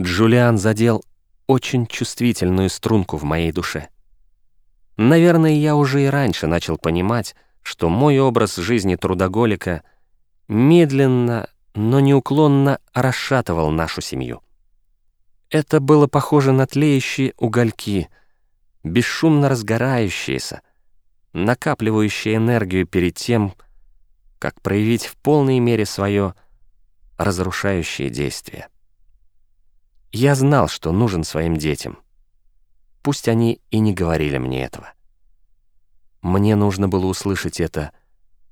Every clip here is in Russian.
Джулиан задел очень чувствительную струнку в моей душе. Наверное, я уже и раньше начал понимать, что мой образ жизни трудоголика медленно, но неуклонно расшатывал нашу семью. Это было похоже на тлеющие угольки, бесшумно разгорающиеся, накапливающие энергию перед тем, как проявить в полной мере свое разрушающее действие. Я знал, что нужен своим детям. Пусть они и не говорили мне этого. Мне нужно было услышать это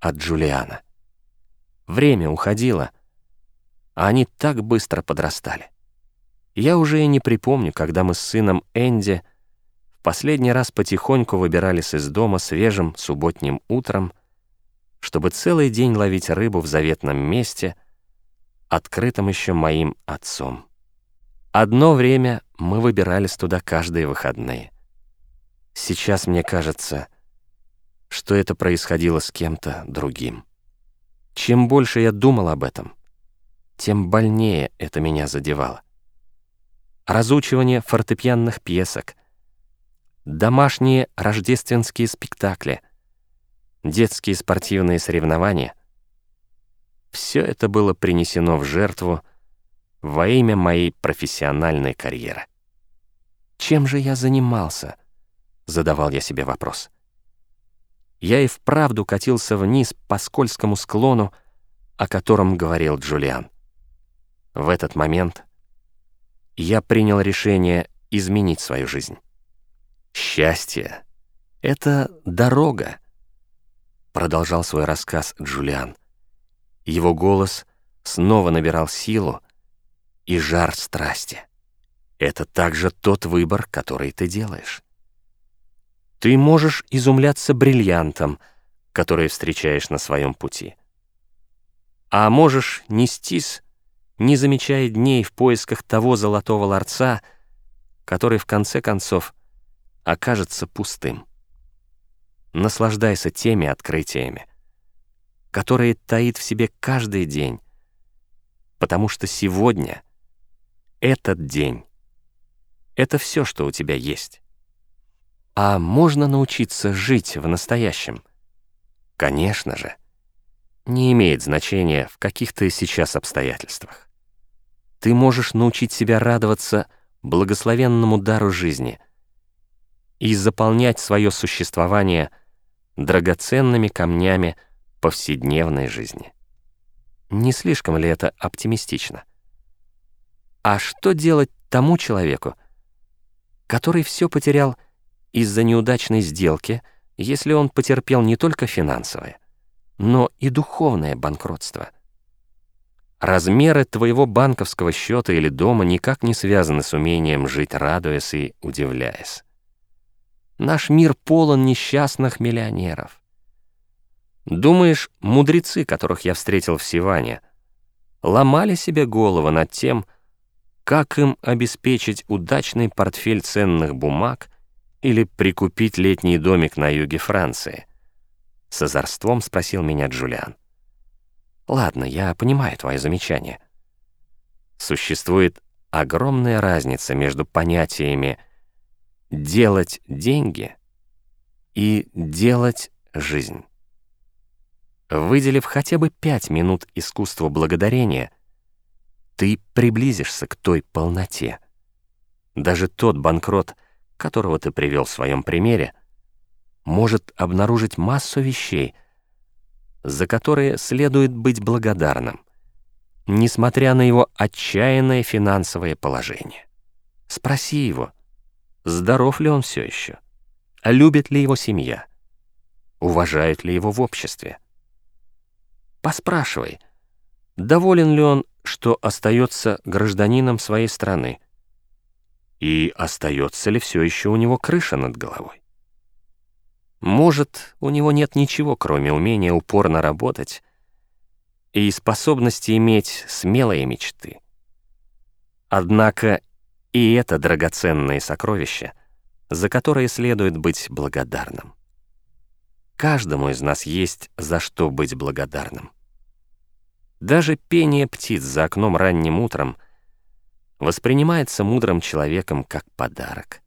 от Джулиана. Время уходило, а они так быстро подрастали. Я уже и не припомню, когда мы с сыном Энди в последний раз потихоньку выбирались из дома свежим субботним утром, чтобы целый день ловить рыбу в заветном месте, открытом еще моим отцом. Одно время мы выбирались туда каждые выходные. Сейчас мне кажется, что это происходило с кем-то другим. Чем больше я думал об этом, тем больнее это меня задевало. Разучивание фортепианных пьесок, домашние рождественские спектакли, детские спортивные соревнования — все это было принесено в жертву во имя моей профессиональной карьеры. Чем же я занимался? Задавал я себе вопрос. Я и вправду катился вниз по скользкому склону, о котором говорил Джулиан. В этот момент я принял решение изменить свою жизнь. Счастье — это дорога, продолжал свой рассказ Джулиан. Его голос снова набирал силу, и жар страсти. Это также тот выбор, который ты делаешь. Ты можешь изумляться бриллиантом, который встречаешь на своем пути. А можешь нестись, не замечая дней в поисках того золотого ларца, который в конце концов окажется пустым. Наслаждайся теми открытиями, которые таит в себе каждый день, потому что сегодня — этот день. Это все, что у тебя есть. А можно научиться жить в настоящем? Конечно же. Не имеет значения, в каких ты сейчас обстоятельствах. Ты можешь научить себя радоваться благословенному дару жизни и заполнять свое существование драгоценными камнями повседневной жизни. Не слишком ли это оптимистично? А что делать тому человеку, который все потерял из-за неудачной сделки, если он потерпел не только финансовое, но и духовное банкротство? Размеры твоего банковского счета или дома никак не связаны с умением жить, радуясь и удивляясь. Наш мир полон несчастных миллионеров. Думаешь, мудрецы, которых я встретил в Сиване, ломали себе голову над тем, как им обеспечить удачный портфель ценных бумаг или прикупить летний домик на юге Франции? С озорством спросил меня Джулиан. Ладно, я понимаю твое замечание. Существует огромная разница между понятиями «делать деньги» и «делать жизнь». Выделив хотя бы пять минут искусства благодарения — ты приблизишься к той полноте. Даже тот банкрот, которого ты привел в своем примере, может обнаружить массу вещей, за которые следует быть благодарным, несмотря на его отчаянное финансовое положение. Спроси его, здоров ли он все еще, любит ли его семья, уважают ли его в обществе. Поспрашивай, доволен ли он что остается гражданином своей страны. И остается ли все еще у него крыша над головой? Может, у него нет ничего, кроме умения упорно работать и способности иметь смелые мечты. Однако и это драгоценные сокровища, за которые следует быть благодарным. Каждому из нас есть за что быть благодарным. Даже пение птиц за окном ранним утром воспринимается мудрым человеком как подарок.